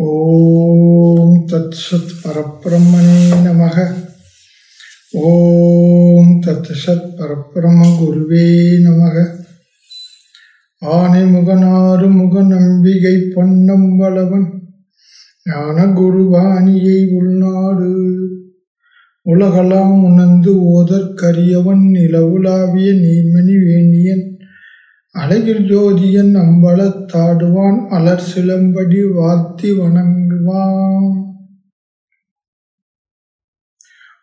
ஓம் தத் சத் பரபிரம்மணே நமக. ஓம் தத் சத் பரப்பிரம குருவே நமக. ஆனை முகனாறு முக நம்பிகை பொன்னம்பளவன் ஞான குருவாணியை உள்நாடு. உலகலாம் உணர்ந்து ஓதற்கரியவன் நிலவுலாவிய நீர்மணி வேணியன். அழகில் ஜோதியன் அம்பலத்தாடுவான் அலர் சிலம்படி வாத்தி வணங்குவான்.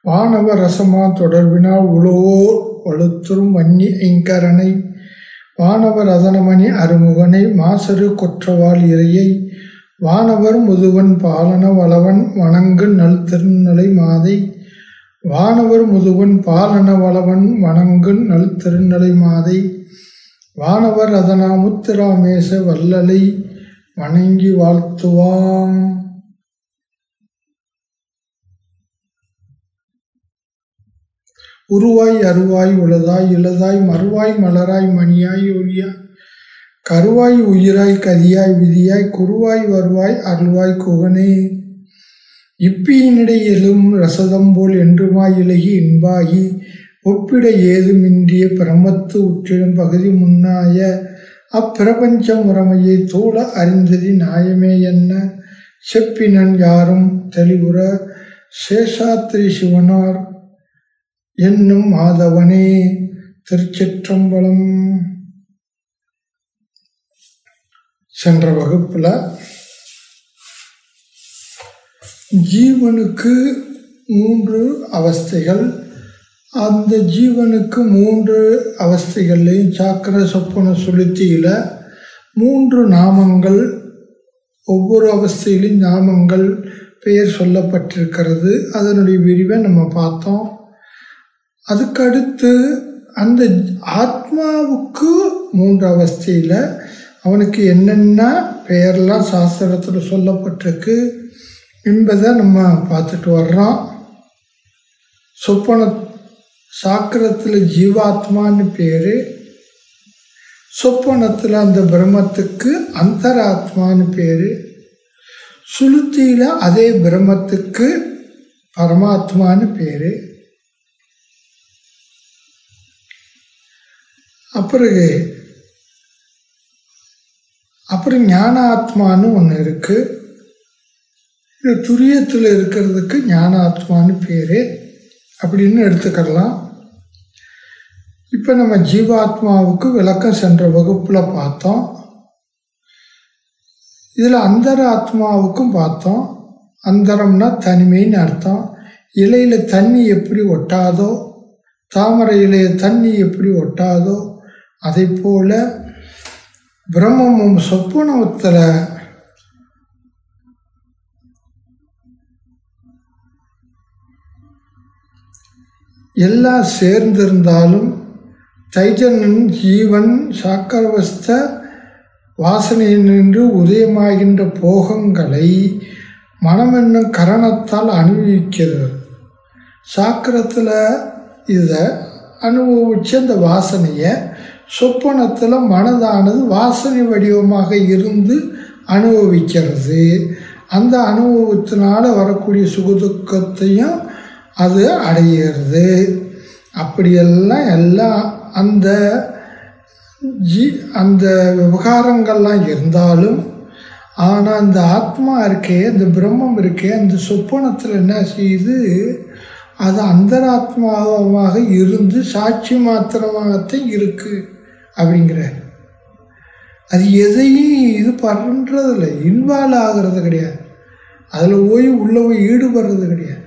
வானவ ரசமா தொடர்பினால் உழவோர் வலுத்தரும் வன்னி ஐங்கரனை வானவர் அதனமணி அருமுகனை மாசரு கொற்றவாள் இறையை வானவர் முதுவன் பாலன வளவன் வணங்கு நல் திருநலை மாதை வானவர் முதுவன் பாலன வளவன் வணங்கு நல் திருநலை மாதை வானவர் அதனா முத்திராமேச வல்லலை வணங்கி வாழ்த்துவாம். உருவாய் அருவாய் உளதாய் இளதாய் மறுவாய் மலராய் மணியாய் ஒளியாய் கருவாய் உயிராய் கதியாய் விதியாய் குருவாய் வருவாய் அருள்வாய் குகனே. இப்பியினிடையிலும் ரசதம் போல் என்றுமாய் இலகி இன்பாகி ஒப்பிட ஏதுமின்றிய பிரமத்து உற்றிடும் பகுதி முன்னாய அப்பிரபஞ்ச முறைமையை தூள அறிந்தது நியாயமே என்ன? செப்பினன் யாரும் தெளிவுற சேஷாத்திரி சிவனார் என்னும் மாதவனே திருச்சிற்றம்பலம். சென்ற வகுப்பில் ஜீவனுக்கு மூன்று அவஸ்தைகள் அந்த ஜீவனுக்கு மூன்று அவஸ்தைகள்லையும் சாக்கர சொப்பன சுளுத்தியில் மூன்று நாமங்கள் ஒவ்வொரு அவஸ்தையிலும் நாமங்கள் பெயர் சொல்லப்பட்டிருக்கிறது. அதனுடைய விரிவை நம்ம பார்த்தோம். அதுக்கடுத்து அந்த ஆத்மாவுக்கு மூன்று அவஸ்தையில் அவனுக்கு என்னென்ன பெயர்லாம் சாஸ்திரத்தில் சொல்லப்பட்டிருக்கு என்பதை நம்ம பார்த்துட்டு வர்றோம். சொப்பன சாக்கிரத்தில் ஜீவாத்மான்னு பேர். சொப்பனத்தில் அந்த பிரம்மத்துக்கு அந்தராத்மான்னு பேர். சுளுத்தியில் அதே பிரம்மத்துக்கு பரமாத்மான்னு பேர். அப்பிறகு அப்புறம் ஞான ஆத்மான்னு ஒன்று இருக்குது இது துரியத்தில் இருக்கிறதுக்கு ஞான ஆத்மான்னு பேர். அப்படின்னு எடுத்துக்கலாம் இப்போ நம்ம ஜீவாத்மாவுக்கு விளக்கம் சென்ற வகுப்பில் பார்த்தோம். இதில் அந்தர ஆத்மாவுக்கும் பார்த்தோம். அந்தரம்னா தனிமைன்னு அர்த்தம். இலையில் தண்ணி எப்படி ஒட்டாதோ தாமரை இலைய தண்ணி எப்படி ஒட்டாதோ அதை போல் பிரம்மமும் சொப்புணவத்தில் எல்லாம் சேர்ந்திருந்தாலும் தைஜனன் ஜீவன் சாக்கரவஸ்த வாசனையினின்று உதயமாகின்ற போகங்களை மனம் என்னும் கரணத்தால் அனுபவிக்கிறது. சாக்கரத்தில் இதை அனுபவிச்சு அந்த வாசனையை சொப்பனத்தில் மனதானது வாசனை வடிவமாக இருந்து அனுபவிக்கிறது. அந்த அனுபவத்தினால் வரக்கூடிய சுகதுக்கத்தையும் அது அடையிறது. அப்படியெல்லாம் எல்லாம் அந்த ஜீ அந்த விவகாரங்கள்லாம் இருந்தாலும் ஆனால் அந்த ஆத்மா இருக்கே அந்த பிரம்மம் இருக்கே அந்த சொப்பனத்தில் என்ன செய்யுது? அது அந்தராத்மாவாக இருந்து சாட்சி மாத்திரமாகத்தான் இருக்குது அப்படிங்கிற அது எதையும் இது பண்ணுறதில்ல இன்வால்வ் ஆகிறது கிடையாது. அதில் போய் உள்ளே போய் ஈடுபடுறது கிடையாது.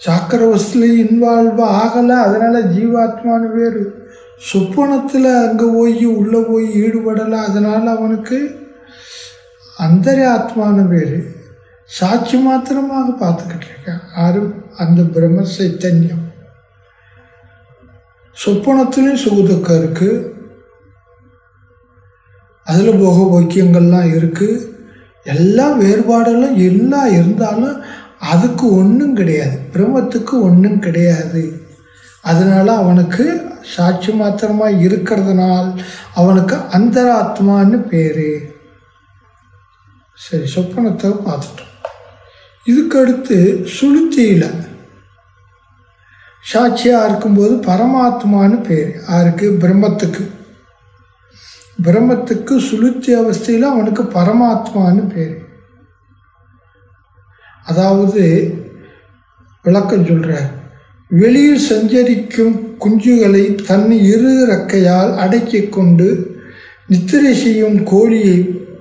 சாக்கரவஸ்தில் இன்வால்வ் ஆகலை அதனால் ஜீவாத்மானு பேர் சொப்பனத்தில் அங்கே போய் உள்ளே போய் ஈடுபடலை அதனால் அவனுக்கு அந்தரி ஆத்மான பேர் சாட்சி மாத்திரமாக பார்த்துக்கிட்டு இருக்கேன் யாரும் அந்த பிரம்ம சைத்தன்யம். சொப்பனத்துலேயும் சுகுதுக்கம் இருக்குது அதில் போக போக்கியங்கள்லாம் இருக்குது எல்லா வேறுபாடுகளும் எல்லாம் இருந்தாலும் அதுக்கு ஒன்றும் கிடையாது. பிரம்மத்துக்கு ஒன்றும் கிடையாது. அதனால் அவனுக்கு சாட்சி மாத்திரமாக இருக்கிறதுனால் அவனுக்கு அந்தராத்மான்னு பேர். சரி சொப்பனத்தை பார்த்துட்டோம். இதுக்கடுத்து சுளுத்தியில். சாட்சியாக இருக்கும்போது பரமாத்மான்னு பேர். யாருக்கு? பிரம்மத்துக்கு. பிரம்மத்துக்கு சுளுத்தி அவஸ்தையில் அவனுக்கு பரமாத்மான்னு பேர். அதாவது விளக்கம் சொல்கிறார் வெளியில் சஞ்சரிக்கும் குஞ்சுகளை தன் இரு ரக்கையால் அடக்கி கொண்டு நித்திரை செய்யும் கோழியை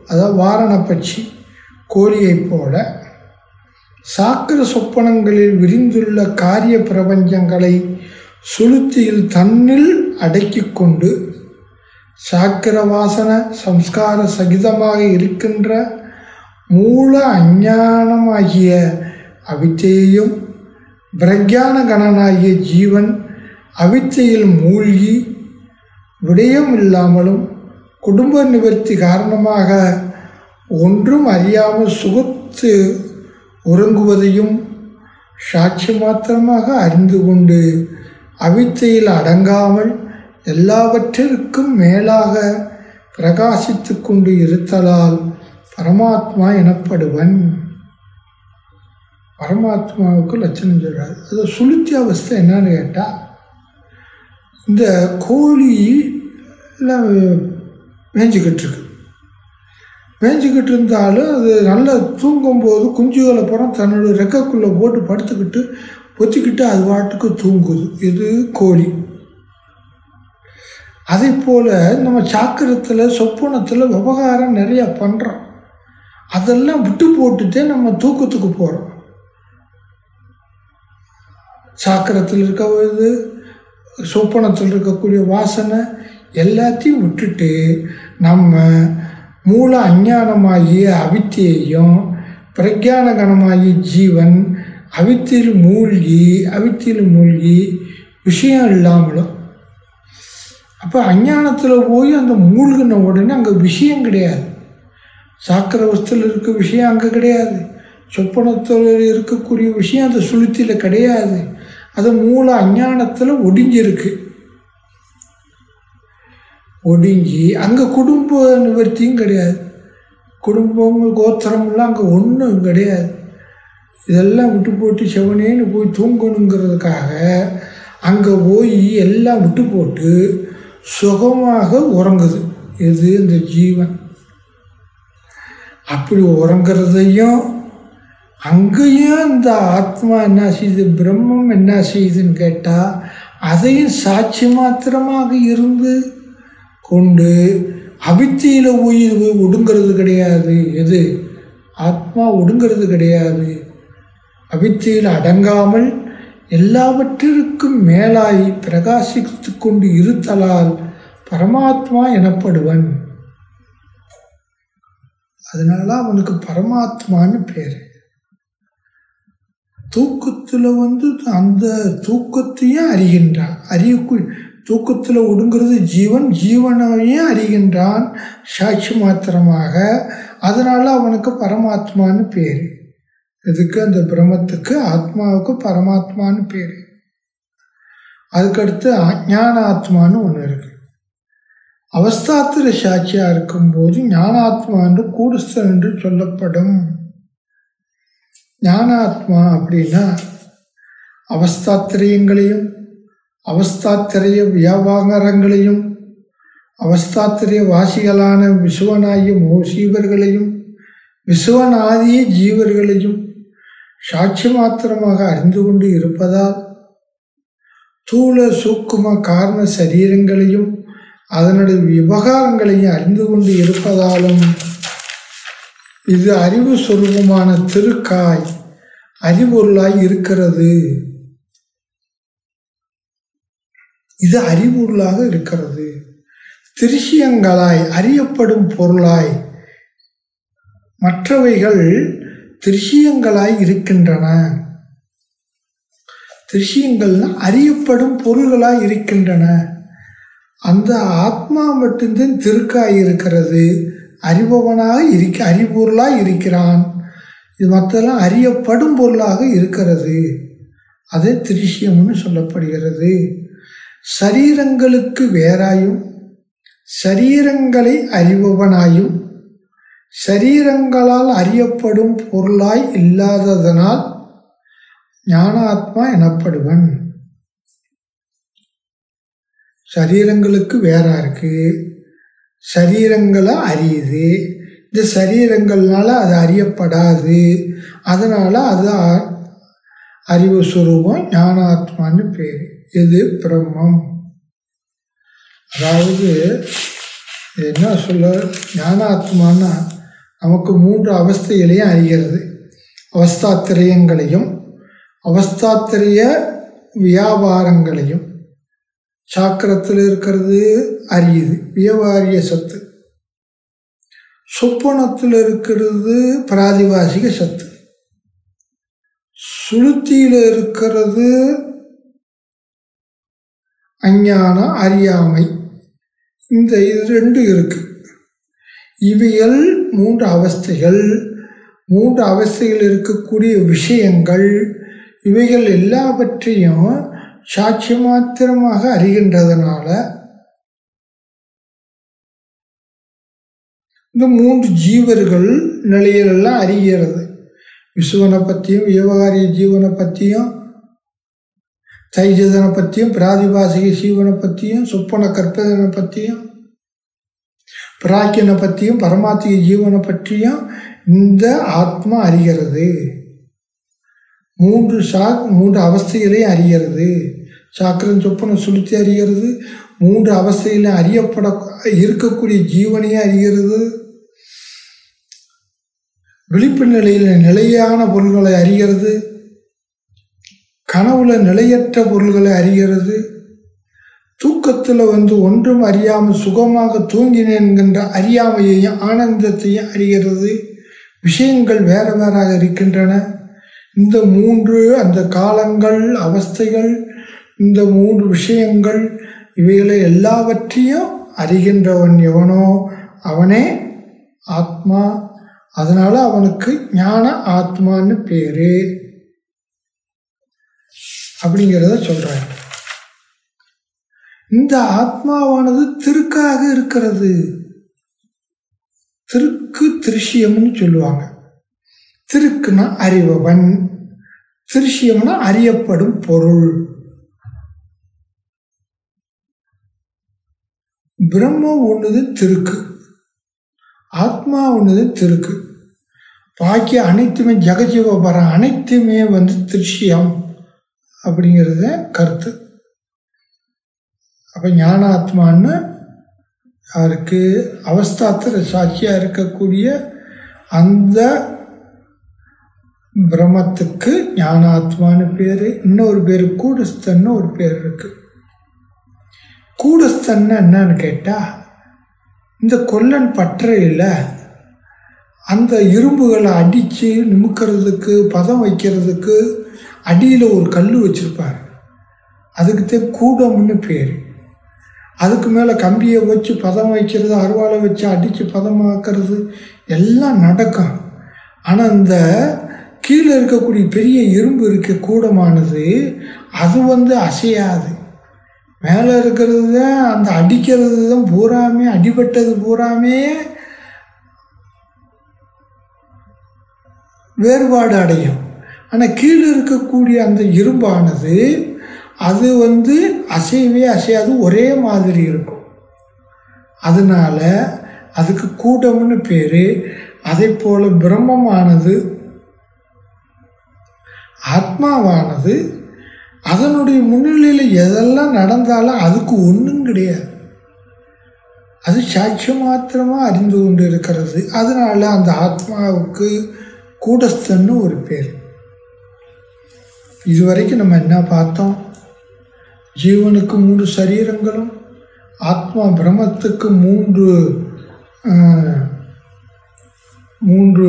அதாவது வாரணப்பட்சி கோழியைப் போல சாக்கிர சொப்பனங்களில் விரிந்துள்ள காரிய பிரபஞ்சங்களை சுளுத்தியில் தன்னில் அடக்கி கொண்டு சாக்கிர வாசன சம்ஸ்கார சகிதமாக இருக்கின்ற மூல அஞ்ஞானமாகிய அவித்தையையும் பிரக்யான கணனாகிய ஜீவன் அவித்தையில் மூழ்கி விடயம் இல்லாமலும் குடும்ப நிவர்த்தி காரணமாக ஒன்றும் அறியாமல் சுகத்து உறங்குவதையும் சாட்சி மாத்திரமாக அறிந்து கொண்டு அவித்தையில் அடங்காமல் எல்லாவற்றிற்கும் மேலாக பிரகாசித்து கொண்டு இருத்தலால் பரமாத்மா எனப்படுவன். பரமாத்மாவுக்கு லட்சணம் சொல்கிறார் அது சுளுத்தி அவஸ்தை என்னன்னு கேட்டால் இந்த கோழி எல்லாம் மேய்ஞ்சிக்கிட்டு இருக்கு. மேய்ஞ்சிக்கிட்டு இருந்தாலும் அது நல்லா தூங்கும்போது குஞ்சுகளை புறம் தன்னோட ரெக்கைக்குள்ளே போட்டு படுத்துக்கிட்டு பொத்திக்கிட்டு அது பாட்டுக்கு தூங்குது. இது கோழி. அதே போல் நம்ம சாக்கிரத்தில் சொப்பனத்தில் விவகாரம் நிறையா பண்ணுறோம் அதெல்லாம் விட்டு போட்டுட்டே நம்ம தூக்கத்துக்கு போகிறோம் சாக்கிரத்தில் இருக்கிறது சொப்பனத்தில் இருக்கக்கூடிய வாசனை எல்லாத்தையும் விட்டுட்டு நம்ம மூல அஞ்ஞானமாகிய அவித்தியையும் பிரஜான கணமாகிய ஜீவன் அவித்தியில் மூழ்கி அவித்தியில் மூழ்கி விஷயம் இல்லாமலும் அப்போ அஞ்ஞானத்தில் போய் அந்த மூழ்கின உடனே அங்கே விஷயம் கிடையாது. சாக்கிரவஸ்தில் இருக்க விஷயம் அங்கே கிடையாது. சொப்பனத்தில் இருக்கக்கூடிய விஷயம் அந்த சுளுத்தியில் கிடையாது. அது மூல அஞ்ஞானத்தில் ஒடிஞ்சிருக்கு. ஒடுங்கி அங்கே குடும்ப நிவர்த்தியும் கிடையாது. குடும்பம் கோத்திரம்லாம் அங்கே ஒன்றும் கிடையாது. இதெல்லாம் விட்டு போட்டு செவனேன்னு போய் தூங்கணுங்கிறதுக்காக அங்கே போய் எல்லாம் விட்டு போட்டு சுகமாக உறங்குது. இது இந்த ஜீவன். அப்படி உறங்குறதையும் அங்கேயும் இந்த ஆத்மா என்ன செய்யுது பிரம்மம் என்ன செய்யுதுன்னு கேட்டால் அதையும் சாட்சி மாத்திரமாக இருந்து கொண்டு அவித்தியில் உயிர் ஒடுங்கிறது கிடையாது. எது? ஆத்மா ஒடுங்கிறது கிடையாது. அவித்தியில் அடங்காமல் எல்லாவற்றிற்கும் மேலாய் பிரகாசித்து கொண்டு இருத்தலால் பரமாத்மா எனப்படுவன். அதனால அவனுக்கு பரமாத்மான்னு பேர். தூக்கத்தில் வந்து அந்த தூக்கத்தையும் அறிகின்றான். அறியக்கு தூக்கத்தில் ஒடுங்கிறது ஜீவன் ஜீவனையும் அறிகின்றான் சாட்சி மாத்திரமாக. அதனால அவனுக்கு பரமாத்மான்னு பேர். இதுக்கு அந்த பிரம்மத்துக்கு ஆத்மாவுக்கு பரமாத்மான்னு பேர். அதுக்கடுத்து ஞான ஆத்மான்னு ஒன்று இருக்கு. அவஸ்தாத்திர சாட்சியாக இருக்கும்போது ஞானாத்மா என்று கூடுஸ்தன் என்று சொல்லப்படும். ஞானாத்மா அப்படின்னா அவஸ்தாத்திரியங்களையும் அவஸ்தாத்திரைய வியாபாரங்களையும் அவஸ்தாத்திரிய வாசிகளான விசுவனாகிய மோசீவர்களையும் விசுவனாதிய ஜீவர்களையும் சாட்சி மாத்திரமாக அறிந்து கொண்டு இருப்பதால் தூள சூக்கும காரண சரீரங்களையும் அதனுடைய விவகாரங்களையும் அறிந்து கொண்டு இருப்பதாலும் இது அறிவு சொருபமான திருக்காய் அறிவுருளாய் இருக்கிறது. இது அறிவுருளாக இருக்கிறது. திருஷியங்களாய் அறியப்படும் பொருளாய் மற்றவைகள் திருஷியங்களாய் இருக்கின்றன. திருஷியங்கள்னா அறியப்படும் பொருள்களாய் இருக்கின்றன. அந்த ஆத்மா மட்டும்தான் திருக்காய் இருக்கிறது. அறிபவனாக இருக்க அறிபொருளாக இருக்கிறான். இது மற்றெல்லாம் அறியப்படும் பொருளாக இருக்கிறது. அது திருஷ்யம்னு சொல்லப்படுகிறது. சரீரங்களுக்கு வேறாயும் சரீரங்களை அறிபவனாயும் சரீரங்களால் அறியப்படும் பொருளாய் இல்லாததனால் ஞானாத்மா எனப்படுவன். சரீரங்களுக்கு வேறாக இருக்குது சரீரங்களை அறியுது. இந்த சரீரங்கள்னால அது அறியப்படாது. அதனால் அது அறிவு சுரூபம் ஞானாத்மான்னு பேர். இது பிரம்மம். அதாவது என்ன சொல்ல ஞானாத்மான்னா நமக்கு மூன்று அவஸ்தைகளையும் அறிகிறது. அவஸ்தாத்திரயங்களையும் அவஸ்தாத்திரிய வியாபாரங்களையும் சாக்கரத்தில் இருக்கிறது அரியுது வியாபாரிய சத்து. சொப்பனத்தில் இருக்கிறது பிராதிவாசிக சத்து. சுளுத்தியில் இருக்கிறது அஞ்ஞான அறியாமை. இந்த இது ரெண்டு இருக்கு. இவைகள் மூன்று அவஸ்தைகள். மூன்று அவஸ்தைகள் இருக்கக்கூடிய விஷயங்கள் இவைகள் எல்லாவற்றையும் சாட்சி மாத்திரமாக அறிகின்றதுனால இந்த மூன்று ஜீவர்கள் நிலையிலெல்லாம் அறிகிறது. விசுவனை பற்றியும் விவகாரிய ஜீவனை பற்றியும் தைஜதனை பற்றியும் பிராதிபாசிக ஜீவனை பற்றியும் சொப்பன கற்பதனை பற்றியும் பிராக்கியனை பற்றியும் பரமாத்திக ஜீவனை பற்றியும் இந்த ஆத்மா அறிகிறது. மூன்று சா மூன்று அவஸ்தைகளையும் அறிகிறது. சாக்கரம் சொப்பனம் சுழித்து அறிகிறது. மூன்று அவஸ்தையில் அறியப்பட இருக்கக்கூடிய ஜீவனையே அறிகிறது. விழிப்பு நிலையில் நிலையான பொருள்களை அறிகிறது. கனவுல நிலையற்ற பொருள்களை அறிகிறது. தூக்கத்தில் வந்து ஒன்றும் அறியாமல் சுகமாக தூங்கினேன் என்கின்ற அறியாமையையும் ஆனந்தத்தையும் அறிகிறது. விஷயங்கள் வேற வேறாக இருக்கின்றன. இந்த மூன்று அந்த காலங்கள் அவஸ்தைகள் இந்த மூன்று விஷயங்கள் இவைகளை எல்லாவற்றையும் அறிகின்றவன் எவனோ அவனே ஆத்மா. அதனால் அவனுக்கு ஞான ஆத்மான்னு பேரு. அப்படிங்கிறத சொல்றார் இந்த ஆத்மாவானது திருக்காக இருக்கிறது. திருக்கு திருஷ்யம்னு சொல்லுவாங்க. திருக்குன்னா அறிபவன். திருஷ்யம்னா அறியப்படும் பொருள். பிரம்மம் ஒன்றுது திருக்கு. ஆத்மா ஒன்றுது திருக்கு. பாக்கி அனைத்துமே ஜெகஜீவபரம் அனைத்துமே வந்து திருஷ்யம் அப்படிங்கிறத கருத்து. அப்போ ஞான ஆத்மான்னு யாருக்கு அவஸ்தாத்திர சாட்சியாக இருக்கக்கூடிய அந்த பிரம்மத்துக்கு ஞானாத்மான்னு பேர் இன்னொரு பேர் கூடஸ்தன்னு ஒரு பேர் இருக்குது கூடஸ்தன்னு என்னன்னு கேட்டால் இந்த கொல்லன் பற்றையில் அந்த இரும்புகளை அடித்து நிமுக்கிறதுக்கு பதம் வைக்கிறதுக்கு அடியில் ஒரு கல் வச்சுருப்பார். அதுக்கு தான் கூடம்னு பேர். அதுக்கு மேலே கம்பியை வச்சு பதம் வைக்கிறது அருவாளை வச்சு அடித்து பதமாக்குறது எல்லாம் நடக்கும். ஆனால் இந்த கீழே இருக்கக்கூடிய பெரிய இரும்பு இருக்க கூடமானது அது வந்து அசையாது. மேலே இருக்கிறது தான் அந்த அடிக்கிறது தான் பூராமே அடிபட்டது பூராமே வேறுபாடு அடையும். ஆனால் கீழே இருக்கக்கூடிய அந்த இரும்பானது அது வந்து அசையவே அசையாது ஒரே மாதிரி இருக்கும். அதனால அதுக்கு கூட்டம்னு பேர் அதே போல் பிரம்மமானது ஆத்மாவானது அதனுடைய முன்னிலையில் எதெல்லாம் நடந்தாலும் அதுக்கு ஒன்றும் கிடையாது. அது சாட்சி மாத்திரமாக அறிந்து கொண்டு இருக்கிறது அதனால் அந்த ஆத்மாவுக்கு கூடஸ்தன்னு ஒரு பேர். இதுவரைக்கும் நம்ம என்ன பார்த்தோம்? ஜீவனுக்கு மூன்று சரீரங்களும் ஆத்மா பிரம்மத்துக்கு மூன்று மூன்று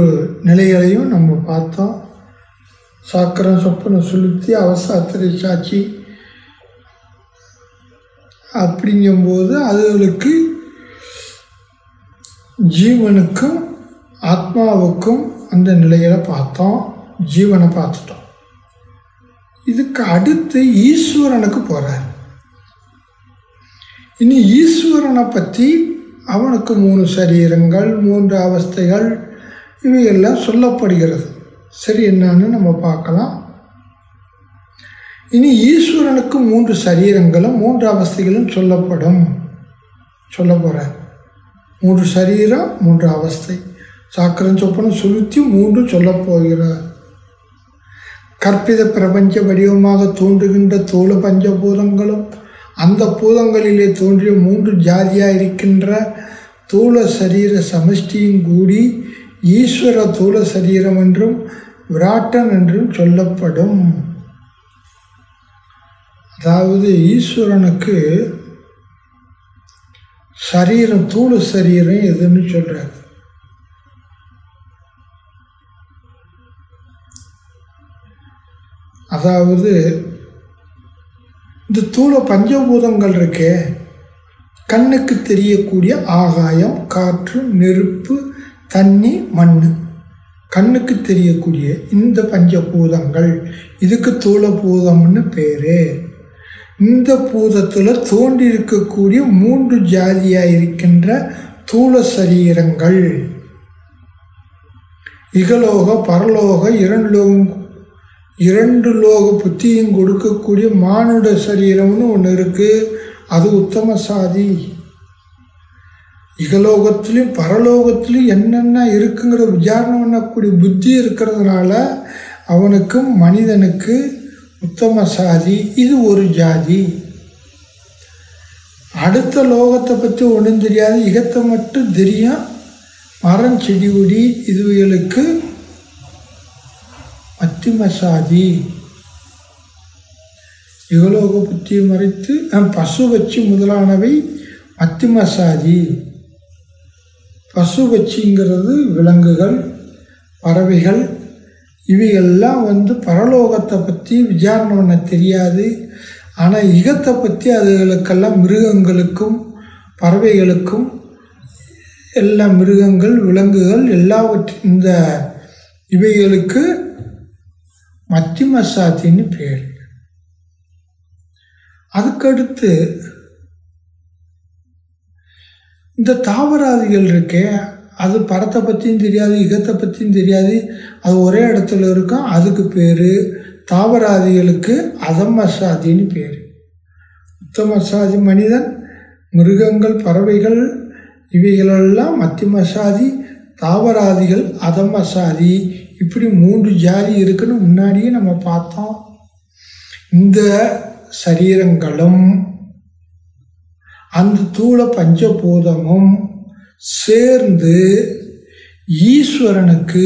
நிலைகளையும் நம்ம பார்த்தோம். சாக்கரம் சொப்பன சுளுத்தி அவசாத்திரை சாட்சி. அப்படிங்கும்போது அதுகளுக்கு ஜீவனுக்கும் ஆத்மாவுக்கும் அந்த நிலையில் பார்த்தோம். ஜீவனை பார்த்துட்டோம். இதுக்கு அடுத்து ஈஸ்வரனுக்கு போகிறார் இனி ஈஸ்வரனை பற்றி அவனுக்கு மூணு சரீரங்கள் மூன்று அவஸ்தைகள் இவையெல்லாம் சொல்லப்படுகிறது. சரி என்னன்னு நம்ம பார்க்கலாம். இனி ஈஸ்வரனுக்கு மூன்று சரீரங்களும் மூன்று அவஸ்தைகளும் சொல்லப்படும். சொல்ல போகிறேன் மூன்று சரீரம் மூன்று அவஸ்தை. சாக்கரம் சொப்பனம் சுருத்தி மூன்று சொல்லப் போகிறார். கற்பித பிரபஞ்ச வடிவமாக தோன்றுகின்ற தோள பஞ்சபூதங்களும் அந்த பூதங்களிலே தோன்றிய மூன்று ஜாதியாக இருக்கின்ற தூள சரீர சமஷ்டியும் கூடி ஈஸ்வர தூள சரீரம் என்றும் விராட்டன் என்றும் சொல்லப்படும். அதாவது ஈஸ்வரனுக்கு சரீரம் தூள சரீரம் எதுன்னு சொல்கிறார் அதாவது இந்த தூள பஞ்சபூதங்கள் இருக்கே கண்ணுக்கு தெரியக்கூடிய ஆகாயம் காற்று நெருப்பு தண்ணி மண் கண்ணுக்கு தெரியக்கூடிய இந்த பஞ்சபூதங்கள் இதுக்கு தூள பூதம்னு பேர். இந்த பூதத்தில் தோன்றி இருக்கக்கூடிய மூன்று ஜாதியாக இருக்கின்ற தூள சரீரங்கள். இகலோக பரலோக இரண்டு லோகம் இரண்டு லோக புத்தியும் கொடுக்கக்கூடிய மானுட சரீரம்னு ஒன்று இருக்குது அது உத்தம சாதி. இகலோகத்திலையும் பரலோகத்திலையும் என்னென்ன இருக்குங்கிற விசாரணை பண்ணக்கூடிய புத்தி இருக்கிறதுனால அவனுக்கும் மனிதனுக்கு உத்தம சாதி இது ஒரு ஜாதி. அடுத்த லோகத்தை பற்றி ஒன்றும் தெரியாது. இகத்தை மட்டும் தெரியும். மரம் செடி கொடி இதுகளுக்கு மத்திம சாதி. யுகலோக புத்தியை மறைத்து பசு வச்சு முதலானவை மத்திம சாதி. பசு வச்சிங்கிறது விலங்குகள் பறவைகள் இவையெல்லாம் வந்து பரலோகத்தை பற்றி விசாரணை பண்ண தெரியாது. ஆனால் இகத்தை பற்றி அதுகளுக்கெல்லாம் மிருகங்களுக்கும் பறவைகளுக்கும் எல்லா மிருகங்கள் விலங்குகள் எல்லாவற்றின் இந்த இவைகளுக்கு மத்திம சாத்தின்னு பேர். அதுக்கடுத்து இந்த தாவராதிகள் இருக்கே அது படத்தை பற்றியும் தெரியாது இகத்தை பற்றியும் தெரியாது. அது ஒரே இடத்துல இருக்கும் அதுக்கு பேர் தாவராதிகளுக்கு அதமசாதின்னு பேர். உத்தமசாதி மனிதன் மிருகங்கள் பறவைகள் இவைகளெல்லாம் மத்திமசாதி தாவராதிகள் அதமசாதி. இப்படி மூன்று ஜாதி இருக்குன்னு முன்னாடியே நம்ம பார்த்தோம். இந்த சரீரங்களும் அந்த தூள பஞ்சபூதமும் சேர்ந்து ஈஸ்வரனுக்கு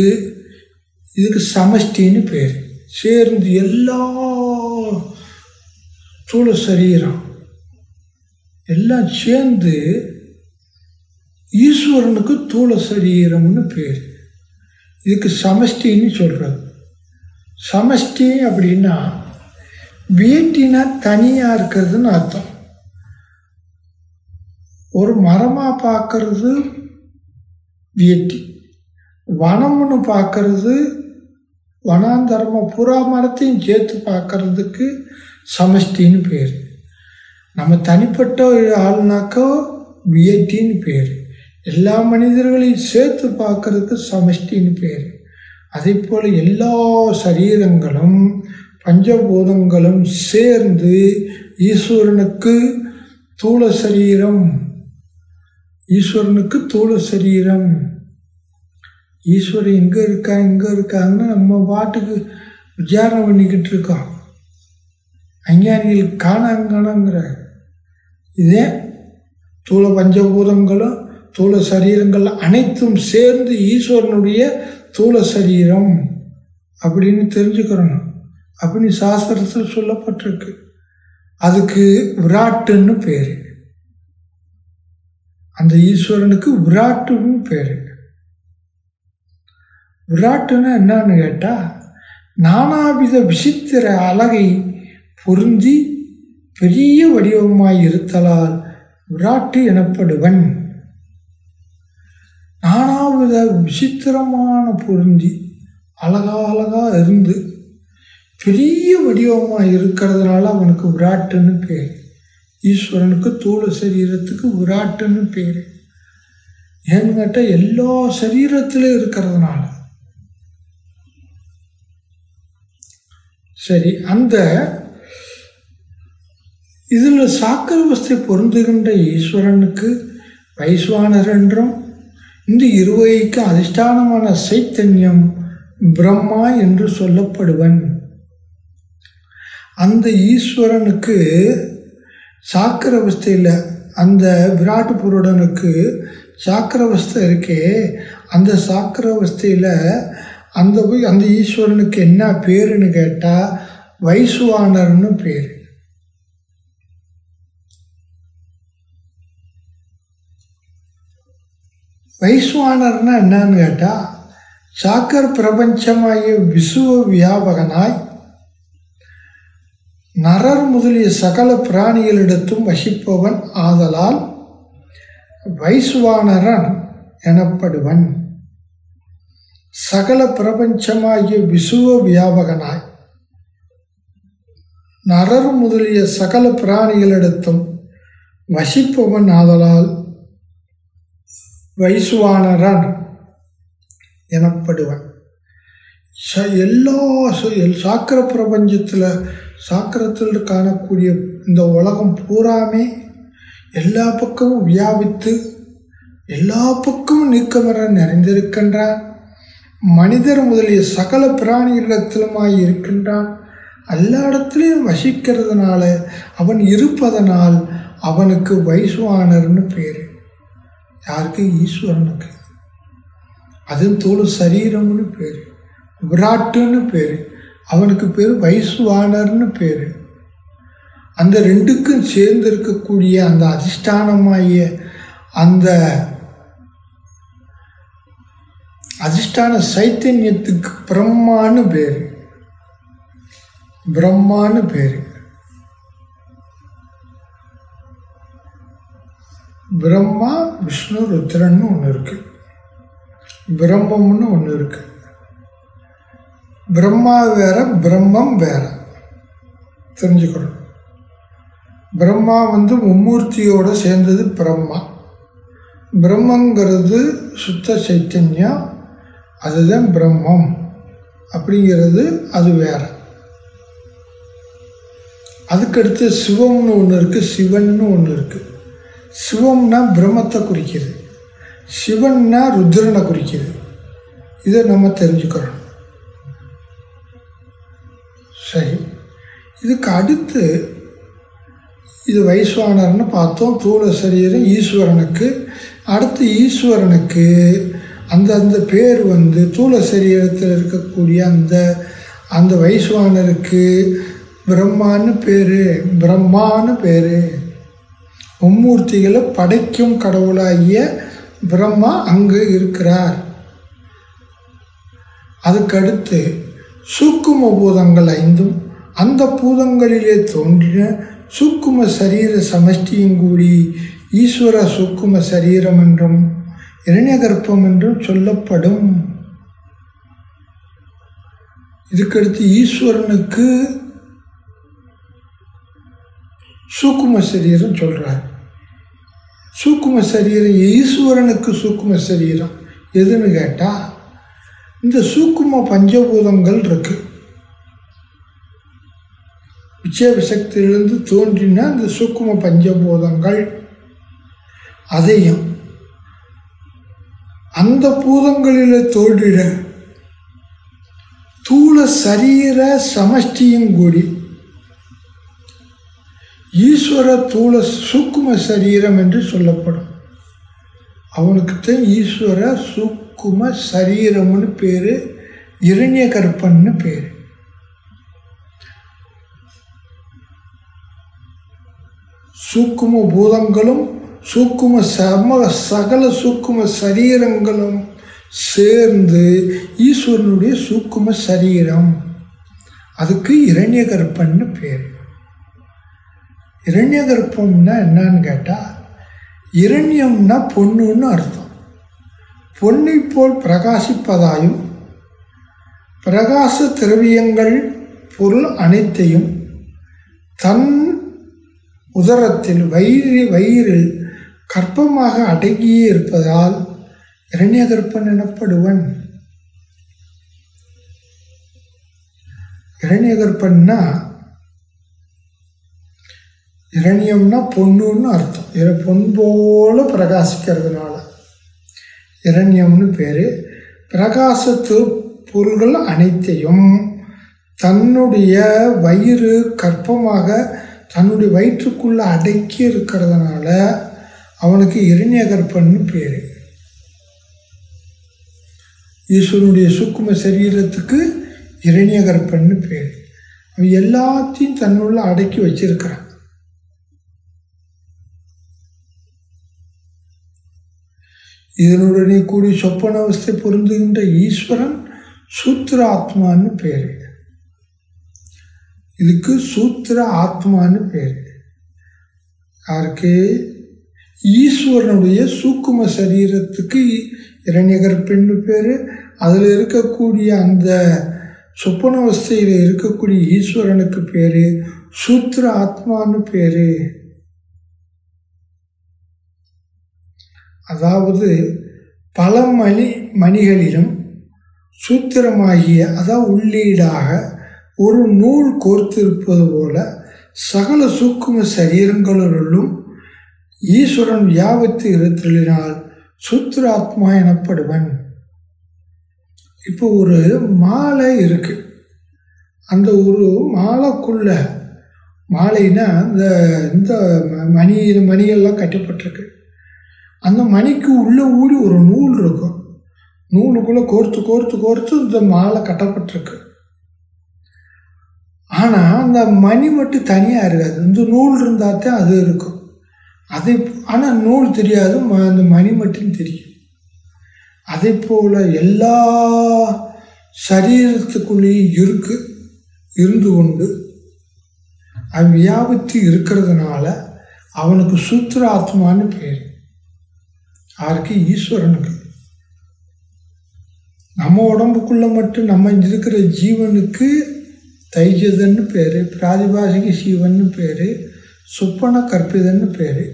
இதுக்கு சமஷ்டின்னு பேர். சேர்ந்து எல்லா தூள சரீரம் எல்லாம் சேர்ந்து ஈஸ்வரனுக்கு தூள சரீரம்னு பேர். இதுக்கு சமஷ்டின்னு சொல்கிறது சமஷ்டி அப்படின்னா வேட்டினா தனியாக இருக்கிறதுன்னு அர்த்தம். ஒரு மரமாக பார்க்கறது வியட்டி வனம்னு பார்க்கறது வனாந்தரமாக புறா மரத்தையும் சேர்த்து பார்க்கறதுக்கு சமஷ்டின்னு பேர். நம்ம தனிப்பட்ட ஆளுனாக்கோ வியட்டின்னு பேர். எல்லா மனிதர்களையும் சேர்த்து பார்க்கறதுக்கு சமஷ்டின்னு பேர். அதே போல் எல்லா சரீரங்களும் பஞ்சபூதங்களும் சேர்ந்து ஈஸ்வரனுக்கு தூள சரீரம் ஈஸ்வரனுக்கு தூள சரீரம். ஈஸ்வரன் எங்கே இருக்கா எங்கே இருக்காங்கன்னு நம்ம பாட்டுக்கு விசாரணை பண்ணிக்கிட்டு இருக்கோம். அஞ்ஞானிகள் காணாங்கானங்கிற இதே தூள பஞ்சபூதங்களும் தூள சரீரங்கள் அனைத்தும் சேர்ந்து ஈஸ்வரனுடைய தூள சரீரம் அப்படின்னு தெரிஞ்சுக்கிறோம். அப்படின்னு சாஸ்திரத்தில் சொல்லப்பட்டிருக்கு. அதுக்கு விராட்டுன்னு பேர். அந்த ஈஸ்வரனுக்கு விராட்டுன்னு பேர். விராட்டுன்னு என்னன்னு கேட்டால் நானாவித விசித்திர அழகை பொருந்தி பெரிய வடிவமாய் இருத்தலால் விராட்டு எனப்படுவன். நானாவித விசித்திரமான பொருந்தி அழகா அழகா இருந்து பெரிய வடிவமாக இருக்கிறதுனால அவனுக்கு விராட்டுன்னு பேர். ஈஸ்வரனுக்கு தூள சரீரத்துக்கு விராட்டுன்னு பேர். ஏன்னு கேட்டால் எல்லா சரீரத்திலும் இருக்கிறதுனால. சரி அந்த இதில் சாக்கரவஸ்தை பொருந்துகின்ற ஈஸ்வரனுக்கு வைஸ்வானர் என்றும் இந்த இருவகைக்கு அதிஷ்டானமான சைத்தன்யம் பிரம்மா என்று சொல்லப்படுவன். அந்த ஈஸ்வரனுக்கு சாக்கரவஸ்தையில் அந்த விராட்டு புருடனுக்கு சாக்கரவஸ்தை இருக்கே. அந்த சாக்கரவஸ்தையில் அந்த போய் அந்த ஈஸ்வரனுக்கு என்ன பேருன்னு கேட்டால் வைசுவானர்னு பேர். வைஸ்வானர்னா என்னன்னு கேட்டால் சாக்கர் பிரபஞ்சமாகிய விசுவ வியாபகனாய் நரர் முதலிய சகல பிராணிகளிடத்தும் வசிப்பவன் ஆதலால் வைசுவானரன் எனப்படுவன். சகல பிரபஞ்சமாகிய விசுவ வியாபகனாய். நரர் முதலிய சகல பிராணிகளிடத்தும் வசிப்பவன் ஆதலால் வைசுவானரன் எனப்படுவன். ச எல்லா ச- எல் சாக்கர பிரபஞ்சத்தில் சாக்கரத்தில் காணக்கூடிய இந்த உலகம் பூராமே எல்லா பக்கமும் வியாபித்து எல்லா பக்கமும் நீக்கமர நிறைந்திருக்கின்றான். மனிதர் முதலிய சகல பிராணிகளிடத்திலுமாய் இருக்கின்றான். எல்லா இடத்துலையும் வசிக்கிறதுனால அவன் இருப்பதனால் அவனுக்கு வைசுவானர்னு பேர். யாருக்கு? ஈஸ்வரனுக்கு. அதுவும் தோல் சரீரம்னு பேர். விராட்டுன்னு பேர். அவனுக்கு பேர் வைசுவானர்னு பேர். அந்த ரெண்டுக்கும் சேர்ந்து இருக்கக்கூடிய அந்த அதிஷ்டானமாகிய அந்த அதிஷ்டான சைத்தன்யத்துக்கு பிரம்மான்னு பேர். பிரம்மான்னு பேர். பிரம்மா விஷ்ணு ருத்ரன்னு ஒன்று இருக்குது பிரம்மம்னு ஒன்று இருக்குது பிரம்மா வேற பிரம்மம் வேற. தெரிஞ்சுக்கணும். பிரம்மா வந்து மும்மூர்த்தியோடு சேர்ந்தது பிரம்மா. பிரம்மங்கிறது சுத்த சைத்தன்யம் அதுதான் பிரம்மம். அப்படிங்கிறது அது வேற. அதுக்கடுத்து சிவம்னு ஒன்று இருக்குது சிவன்னு ஒன்று இருக்குது சிவம்னா பிரம்மத்தை குறிக்கிது. சிவன்னா ருத்ரனை குறிக்கிது. இதை நம்ம தெரிஞ்சுக்கிறோம் இதுக்கு அடுத்து இது வைஸ்வானர்னு பார்த்தோம் தூள சரீரம் ஈஸ்வரனுக்கு. அடுத்து ஈஸ்வரனுக்கு அந்த அந்த பேர் வந்து தூள சரீரத்தில் இருக்கக்கூடிய அந்த அந்த வைஸ்வானருக்கு பிரம்மான்னு பேர் பிரம்மான்னு பேர். மும்மூர்த்திகளை படைக்கும் கடவுளாகிய பிரம்மா அங்கு இருக்கிறார். அதுக்கடுத்து சூக்கும பூதங்கள் ஐந்தும் அந்த பூதங்களிலே தோன்றின சூக்கும சரீர சமஷ்டியும் கூடி ஈஸ்வர சூக்கும சரீரம் என்றும் இரண்யகற்பம் என்றும் சொல்லப்படும். இதுக்கடுத்து ஈஸ்வரனுக்கு சூக்கும சரீரம் சொல்கிறார் சூக்கும சரீரம் ஈஸ்வரனுக்கு சூக்கும சரீரம் எதுன்னு கேட்டால் இந்த சூக்கும பஞ்சபூதங்கள் இருக்குது விச்சேப சக்தியிலிருந்து தோன்றின அந்த சூக்கும பஞ்சபூதங்கள் அதையும் அந்த பூதங்களில் தோன்றின தூள சரீர சமஷ்டியும் கூடி ஈஸ்வர தூள சூக்கும சரீரம் என்று சொல்லப்படும். அவனுக்குத்தான் ஈஸ்வர சூக்கும சரீரம்னு பேர் இரண்ய கற்பன்னு பேர். சூக்கும பூதங்களும் சூக்கும சம சகல சூக்கும சரீரங்களும் சேர்ந்து ஈஸ்வரனுடைய சூக்கும சரீரம். அதுக்கு இரண்ய கற்பன்னு பேர். இரண்ய கற்பம்னா என்னன்னு கேட்டால் இரண்யம்னா பொண்ணுன்னு அர்த்தம். பொன்னை போல் பிரகாசிப்பதாயும் பிரகாச திரவியங்கள் பொருள் அனைத்தையும் தன் உதரத்தில் வயிறு வயிறில் கற்பமாக அடங்கியே இருப்பதால் இரண்யகற்பன் எனப்படுவன். இரண்யகற்பன்னா இரணியம்னா பொண்ணுன்னு அர்த்தம். இர பொன் போல பிரகாசிக்கிறதுனால. இரண்யம்னு பேர். பிரகாசத்து பொருள்கள் அனைத்தையும் தன்னுடைய வயிறு கற்பமாக தன்னுடைய வயிற்றுக்குள்ளே அடக்கி இருக்கிறதுனால அவனுக்கு இரண்யகற்பன்னு பேர். ஈஸ்வரனுடைய சுக்கும சரீரத்துக்கு இரண்யகற்பன்னு பேர். அவன் எல்லாத்தையும் தன்னுள்ள அடக்கி வச்சிருக்கிறான். இதனுடனே கூடி சொப்பன அவஸ்தை பொருந்துகின்ற ஈஸ்வரன் சூத்திர ஆத்மான்னு பேர். இதுக்கு சூத்திர ஆத்மான்னு பேர். யாருக்கு ஈஸ்வரனுடைய சூக்கும சரீரத்துக்கு இரண்யகற்பன்னு பேர். அதில் இருக்கக்கூடிய அந்த சொப்பனவஸ்தையில் இருக்கக்கூடிய ஈஸ்வரனுக்கு பேர் சூத்திர ஆத்மான்னு பேர். அதாவது பல மணி மணிகளிலும் சூத்திரமாகிய அதாவது உள்ளீடாக ஒரு நூல் கோர்த்திருப்பது போல சகல சூக்கும சரீரங்களுள்ளும் ஈஸ்வரன் வியாபத்து இருத்தலினால் சூத்திராத்மா எனப்படுவன். இப்போ ஒரு மாலை இருக்கு. அந்த ஒரு மாலைக்குள்ள மாலைன்னா இந்த இந்த மணி மணியெல்லாம் கட்டப்பட்டிருக்கு. அந்த மணிக்கு உள்ளே ஊடி ஒரு நூல் இருக்கும். நூலுக்குள்ளே கோர்த்து கோர்த்து கோர்த்து இந்த மாலை கட்டப்பட்டிருக்கு. ஆனால் அந்த மணி மட்டும் தனியாக இருக்காது. இந்த நூல் இருந்தால் தான் அது இருக்கும். அதை ஆனால் நூல் தெரியாது ம- அந்த மணி மட்டும் தெரியும். அதே போல் எல்லா சரீரத்துக்குள்ளேயும் இருக்கு இருந்து கொண்டு அது வியாபத்தி இருக்கிறதுனால அவனுக்கு சூத்திர ஆத்மான்னு பேர். யாருக்கு ஈஸ்வரனுக்கு. நம்ம உடம்புக்குள்ளே மட்டும் நம்ம இருக்கிற ஜீவனுக்கு தைஜதன்னு பேர் பிராதிபாசிக சிவன்னு பேர் சுப்பன கற்பிதன்னு பேர்.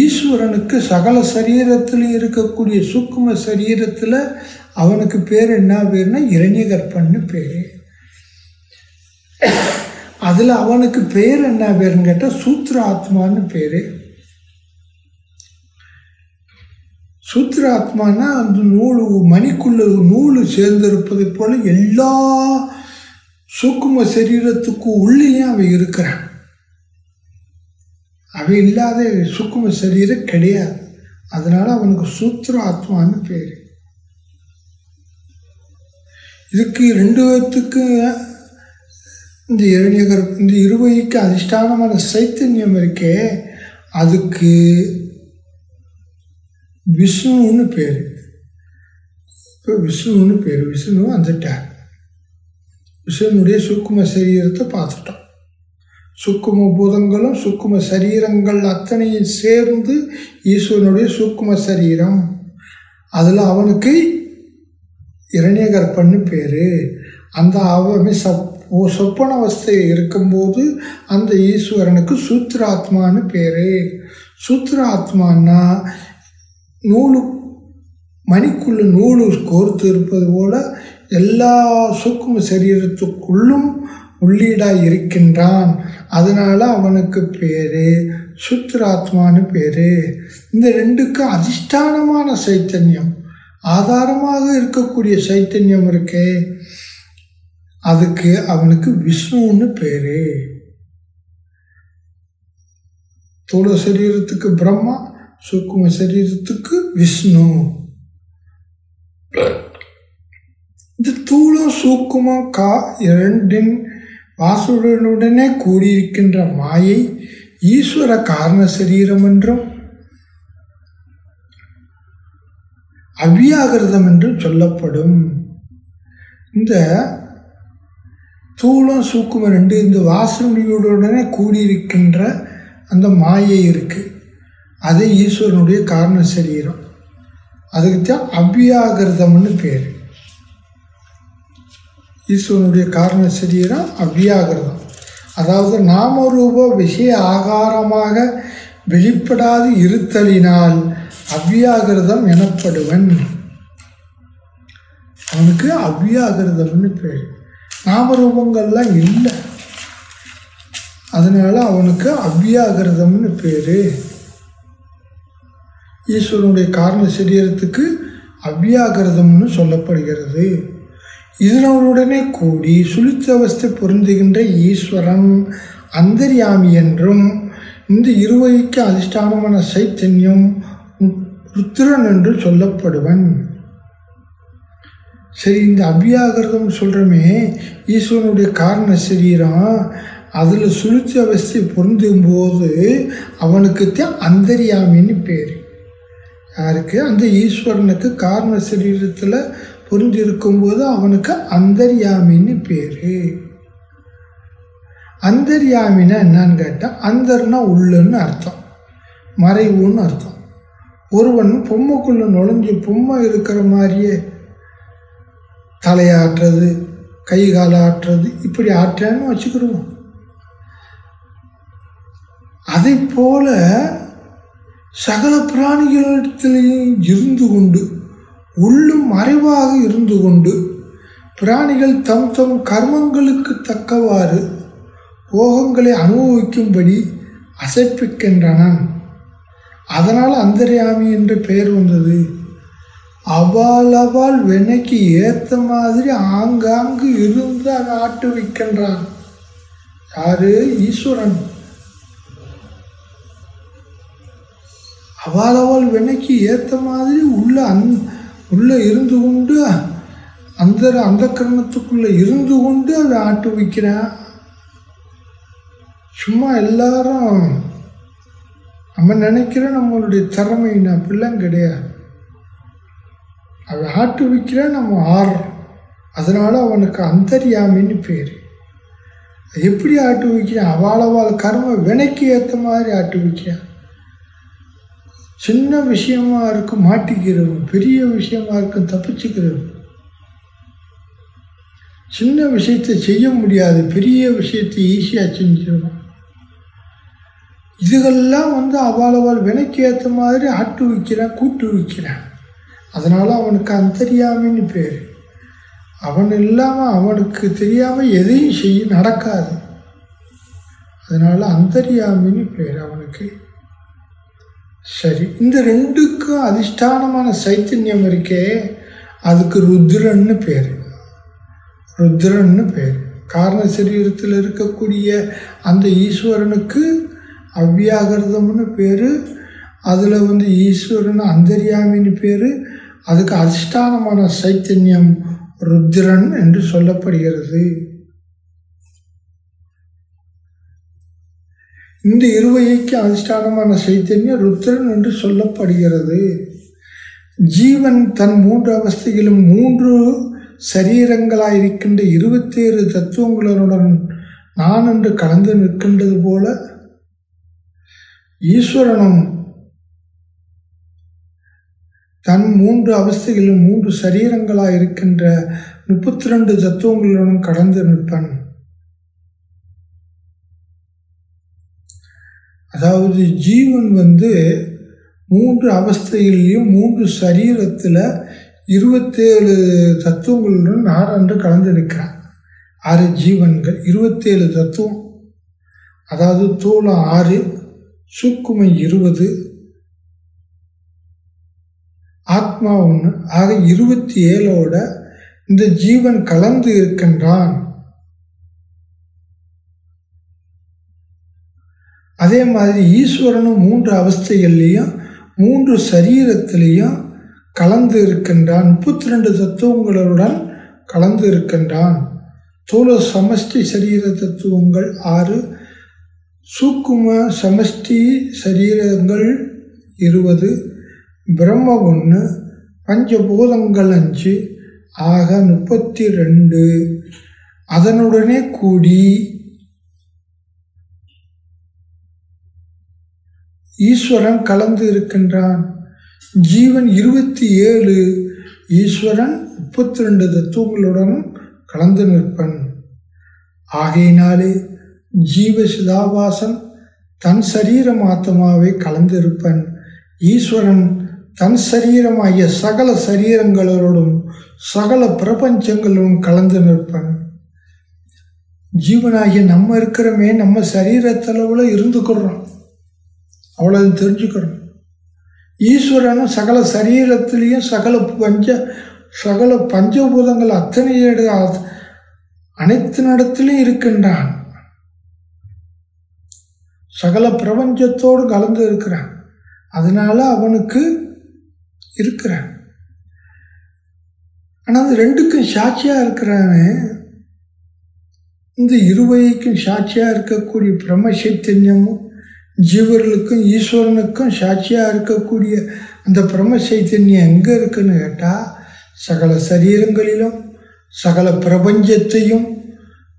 ஈஸ்வரனுக்கு சகல சரீரத்தில் இருக்கக்கூடிய சூக்கும சரீரத்தில் அவனுக்கு பேர் என்ன பேர்னா இரண்யகற்பன்னு பேர். அதில் அவனுக்கு பேர் என்ன பேருன்னு கேட்டால் சூத்ர ஆத்மான்னு பேர். சூத்திர ஆத்மானா அந்த நூல் மணிக்குள்ள நூல் சேர்ந்திருப்பதை போல எல்லா சூக்கும சரீரத்துக்கு உள்ளேயும் அவன் இருக்கிறான். அவன் இல்லாத சூக்கும சரீரம் கிடையாது. அதனால அவனுக்கு சூத்திர ஆத்மான்னு பேர். இதுக்கு ரெண்டு பேர்த்துக்கு இந்த இரணியகர் இந்த இருவைக்கு அதிஷ்டானமான சைத்தன்யம் இருக்கே அதுக்கு விஷ்ணுன்னு பேர். இப்போ விஷ்ணுன்னு பேர். விஷ்ணு வந்துட்டார். விஷ்ணுனுடைய சுக்கும சரீரத்தை பார்த்துட்டோம். சுக்கும பூதங்களும் சுக்கும சரீரங்கள் அத்தனையும் சேர்ந்து ஈஸ்வரனுடைய சுக்கும சரீரம். அதில் அவனுக்கு இரணியகற்பன்னு பேர். அந்த அவன் சப் சொப்பன அவஸ்தை இருக்கும்போது அந்த ஈஸ்வரனுக்கு சூத்திராத்மான்னு பேர். சூத்திராத்மான்னா நூலு மணிக்குள்ள நூலு கோர்த்து இருப்பது போல எல்லா சூக்கும சரீரத்துக்குள்ளும் உள்ளீடாக இருக்கின்றான். அதனால் அவனுக்கு பேர் சுத்திராத்மான்னு பேர். இந்த ரெண்டுக்கு அதிஷ்டானமான சைத்தன்யம் ஆதாரமாக இருக்கக்கூடிய சைத்தன்யம் இருக்கே. அதுக்கு அவனுக்கு விஷ்ணுன்னு பேர். தோழ சரீரத்துக்கு பிரம்மா சூக்கும சரீரத்துக்கு விஷ்ணு. இந்த தூளும் சூக்குமம் கா இரண்டின் வாசுடனுடனே கூடியிருக்கின்ற மாயை ஈஸ்வர காரண சரீரம் என்றும் அவ்வியாகிருதம் என்றும் சொல்லப்படும். இந்த தூளம் சூக்குமம் ரெண்டு இந்த வாசனையுடனே கூடியிருக்கின்ற அந்த மாயை இருக்குது அது ஈஸ்வரனுடைய காரண சரீரம். அதுக்கு தான் அவ்வியாகிருதம்னு பேர். ஈஸ்வரனுடைய காரண சரீரம் அவ்வியாகிருதம் அதாவது நாமரூப விஷய ஆகாரமாக வெளிப்படாது இருத்தலினால் அவ்வியாகிருதம் எனப்படுவன். அவனுக்கு அவ்வியாகிருதம்னு பேர். நாமரூபங்கள்லாம் இல்லை. அதனால் அவனுக்கு அவ்வியாகிருதம்னு பேர். ஈஸ்வரனுடைய காரண சரீரத்துக்கு அவ்வியாகிருதம்னு சொல்லப்படுகிறது. இதனுடனே கூடி சுழித்த அவஸ்தை பொருந்துகின்ற ஈஸ்வரன் அந்தர்யாமி என்றும் இந்த இருவகைக்கு அதிஷ்டானமான சைத்தன்யம் ருத்திரன் என்று சொல்லப்படுவன். சரி இந்த அவ்வியாகிருதம் சொல்கிறோமே ஈஸ்வரனுடைய காரண சரீரம் அதில் சுழிச்ச அவஸ்தை பொருந்தும் போது அவனுக்குத்தான் அந்தரியாமின்னு பேர். யாருக்கு? அந்த ஈஸ்வரனுக்கு காரண சரீரத்தில் பொருந்தி போது அவனுக்கு அந்தர்யாமின்னு பேர். அந்தர்யாமின்னா என்னன்னு கேட்டால் அந்தர்னா உள்ளுன்னு அர்த்தம். மறைவுன்னு அர்த்தம். ஒருவன் பொம்மைக்குள்ளே நுழைஞ்சு பொம்மை இருக்கிற மாதிரியே தலையாட்டுறது கை கால் ஆட்டுறது இப்படி ஆட்டுறான்னு வச்சுக்கிடுவோம். அதை போல சகல பிராணிகளிடத்திலையும் இருந்து கொண்டு உள்ளும் மறைவாக இருந்து கொண்டு பிராணிகள் தம் தம் கர்மங்களுக்கு தக்கவாறு போகங்களை அனுபவிக்கும்படி அசைப்பிக்கின்றன அதனால் அந்தர்யாமி என்று பெயர் வந்தது. அவால் அவால் வெனைக்கு ஏற்ற மாதிரி ஆங்காங்கு இருந்து அதை ஆட்டு வைக்கின்றான். யாரு? ஈஸ்வரன். அவால் அவால் வெனைக்கு ஏற்ற மாதிரி உள்ள அந் உள்ளே இருந்து கொண்டு அந்த அந்த கரணத்துக்குள்ளே இருந்து கொண்டு அதை ஆட்டு வைக்கிறான். சும்மா எல்லாரும் நம்ம நினைக்கிற நம்மளுடைய திறமை அப்படிலாம் கிடையாது. அவன் ஆட்டு வைக்கிற நம்ம ஆடுறோம் அதனால் அவனுக்கு அந்தரியாமின்னு பேர். எப்படி ஆட்டு விற்கிறான் அவள் அவள் கர்ம வினைக்கு ஏற்ற மாதிரி ஆட்டு விற்கிறான் சின்ன விஷயமா இருக்கும் மாட்டிக்கிறவன். பெரிய விஷயமா இருக்கும் தப்பிச்சுக்கிறவன். சின்ன விஷயத்தை செய்ய முடியாது பெரிய விஷயத்தை ஈஸியாக செஞ்சிடணும் இதுகள்லாம் வந்து அவாளவாள் வினைக்கு ஏற்ற மாதிரி ஆட்டு வைக்கிறான் கூட்டு வைக்கிறான் அதனால் அவனுக்கு அந்தரியாமின்னு பேர். அவன் இல்லாமல் அவனுக்கு தெரியாமல் எதையும் செய்ய நடக்காது. அதனால் அந்தரியாமின்னு பேர் அவனுக்கு. சரி. இந்த ரெண்டுக்கும் அதிஷ்டானமான சைத்தன்யம் இருக்கே அதுக்கு ருத்ரன்னு பேர். ருத்ரன்னு பேர். காரண சரீரத்தில் இருக்கக்கூடிய அந்த ஈஸ்வரனுக்கு அவ்வியாகிருதம்னு பேர். அதில் வந்து ஈஸ்வரன் அந்தரியாமின்னு பேர். அதுக்கு அதிஷ்டானமான சைத்தன்யம் ருத்ரன் என்று சொல்லப்படுகிறது. இந்த இருவகைக்கு அதிஷ்டானமான சைத்தன்யம் ருத்ரன் என்று சொல்லப்படுகிறது. ஜீவன் தன் மூன்று அவஸ்தையிலும் மூன்று சரீரங்களாயிருக்கின்ற இருபத்தேழு தத்துவங்களுடன் நான் என்று கலந்து நிற்கின்றது போல ஈஸ்வரனும் தன் மூன்று அவஸ்தைகளில் மூன்று சரீரங்களாக இருக்கின்ற முப்பத்தி ரெண்டு தத்துவங்களுடன் கடந்து நிற்பன். அதாவது ஜீவன் வந்து மூன்று அவஸ்தையிலையும் மூன்று சரீரத்தில் இருபத்தேழு தத்துவங்களுடன் நாடன்று கலந்து நிற்கிறான் ஆறு ஜீவன்கள் இருபத்தேழு தத்துவம். அதாவது தோளம் ஆறு சூக்குமை இருபது ஆத்மா ஒன்று. ஆக இருபத்தி ஏழோட இந்த ஜீவன் கலந்து இருக்கின்றான். அதே மாதிரி ஈஸ்வரனும் மூன்று அவஸ்தைகள்லேயும் மூன்று சரீரத்திலையும் கலந்து இருக்கின்றான். முப்பத்தி ரெண்டு தத்துவங்களுடன் கலந்து இருக்கின்றான். தோல சமஷ்டி சரீர தத்துவங்கள் ஆறு. சூக்கும சமஷ்டி சரீரங்கள் இருபது. பிரம்ம ஒன்று. பஞ்சபூதங்கள் அஞ்சு. ஆக முப்பத்தி ரெண்டு அதனுடனே கூடி ஈஸ்வரன் கலந்து இருக்கின்றான். ஜீவன் இருபத்தி ஏழு ஈஸ்வரன் முப்பத்தி ரெண்டு தத்துவங்களுடனும் கலந்து நிற்பன். ஆகையினாலே ஜீவ சிதாபாசன் தன் சரீரம் ஆத்மாவை கலந்திருப்பன். ஈஸ்வரன் தன் சரீரமாகிய சகல சரீரங்களோடும் சகல பிரபஞ்சங்களோடும் கலந்து நிற்பன். ஜீவனாகிய நம்ம இருக்கிறோமே நம்ம சரீரத்தளவில் இருந்துக்கிறோம் அவ்வளோ தெரிஞ்சுக்கணும். ஈஸ்வரனும் சகல சரீரத்திலையும் சகல பஞ்ச சகல பஞ்சபூதங்கள் அத்தனை அனைத்து நடத்திலையும் இருக்கின்றான். சகல பிரபஞ்சத்தோடு கலந்து இருக்கிறான். அதனால் அவனுக்கு இருக்கிறான். ஆனால் அது ரெண்டுக்கும் சாட்சியாக இருக்கிறானே. இந்த இருவகைக்கும் சாட்சியாக இருக்கக்கூடிய பிரம்ம சைத்தன்யமும் ஜீவர்களுக்கும் ஈஸ்வரனுக்கும் சாட்சியாக இருக்கக்கூடிய அந்த பிரம்ம சைத்தன்யம் எங்கே இருக்குன்னு கேட்டால் சகல சரீரங்களிலும் சகல பிரபஞ்சத்தையும்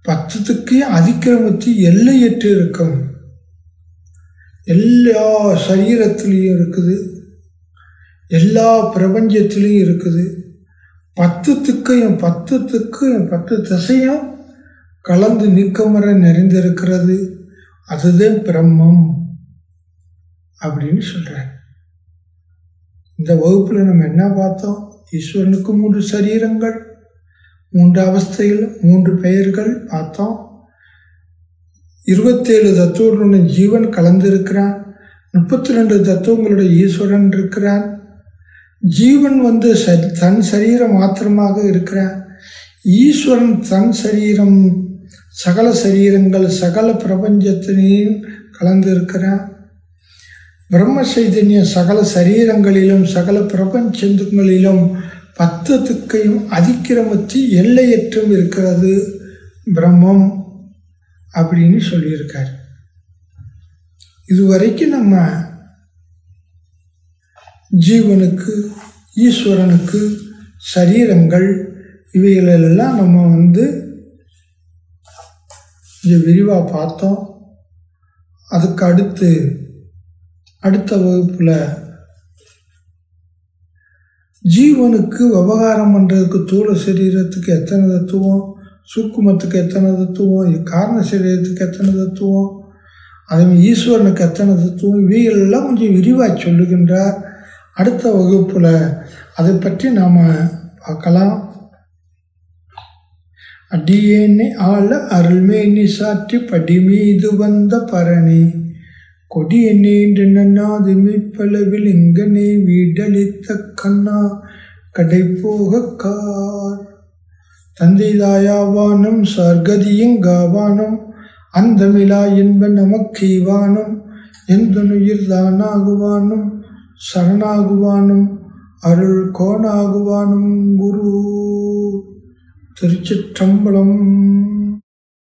பத்தத்துக்கு அதிக்கிரமத்து எல்லையற்று இருக்கும். எல்லா சரீரத்திலையும் இருக்குது. எல்லா பிரபஞ்சத்திலையும் இருக்குது. பத்துத்துக்கையும் பத்துத்துக்கும் பத்து திசையும் கலந்து நீக்கமர நிறைந்திருக்கிறது. அதுதான் பிரம்மம். அப்படின்னு சொல்கிறார் இந்த வகுப்பில் நம்ம என்ன பார்த்தோம்? ஈஸ்வரனுக்கு மூன்று சரீரங்கள் மூன்று அவஸ்தையில் மூன்று பெயர்கள் பார்த்தோம். இருபத்தேழு தத்துவங்களுடைய ஜீவன் கலந்திருக்கிறான். முப்பத்தி ரெண்டு தத்துவங்களுடைய ஈஸ்வரன் இருக்கிறான். ஜீவன் வந்து ச தன் சரீரம் மாத்திரமாக இருக்கிறான். ஈஸ்வரன் தன் சரீரம் சகல சரீரங்கள் சகல பிரபஞ்சத்தினையும் கலந்திருக்கிறான். பிரம்ம சைதன்யம் சகல சரீரங்களிலும் சகல பிரபஞ்சங்களிலும் பத்தத்துக்கையும் அதிக்கிரமத்தி எல்லையற்றும் இருக்கிறது பிரம்மம் அப்படின்னு சொல்லியிருக்கார். இதுவரைக்கும் நம்ம ஜீவனுக்கு ஈஸ்வரனுக்கு சரீரங்கள் இவைகளெல்லாம் நம்ம வந்து இது விரிவாக பார்த்தோம். அதுக்கு அடுத்து அடுத்த வகுப்பில் ஜீவனுக்கு விவகாரம் பண்ணுறதுக்கு தூள சரீரத்துக்கு எத்தனை தத்துவம் சூக்குமத்துக்கு எத்தனை தத்துவம் காரண சரீரத்துக்கு எத்தனை தத்துவம் அதே ஈஸ்வரனுக்கு எத்தனை தத்துவம் இவையெல்லாம் கொஞ்சம் விரிவாக சொல்லுகின்றார். அடுத்த வகுப்பில் அதை பற்றி நாம் பார்க்கலாம். அடியேனை ஆள அருள்மேனி சாற்றி படிமீது வந்த பரணி. கொடிய நீண்டு நன்னாது மீப்பளவில் இங்கனே வீடளித்த கண்ணா கடை போக கார். தந்தை தாயாவானம் சர்கதியும் அந்தமிழா என்ப நமக்கீவானும் எந்த நுயிர் தானாகுவானும் சரணாகுவானும் அருள் கோணாகுவானும் குரு. திருச்சிற்றம்பலம்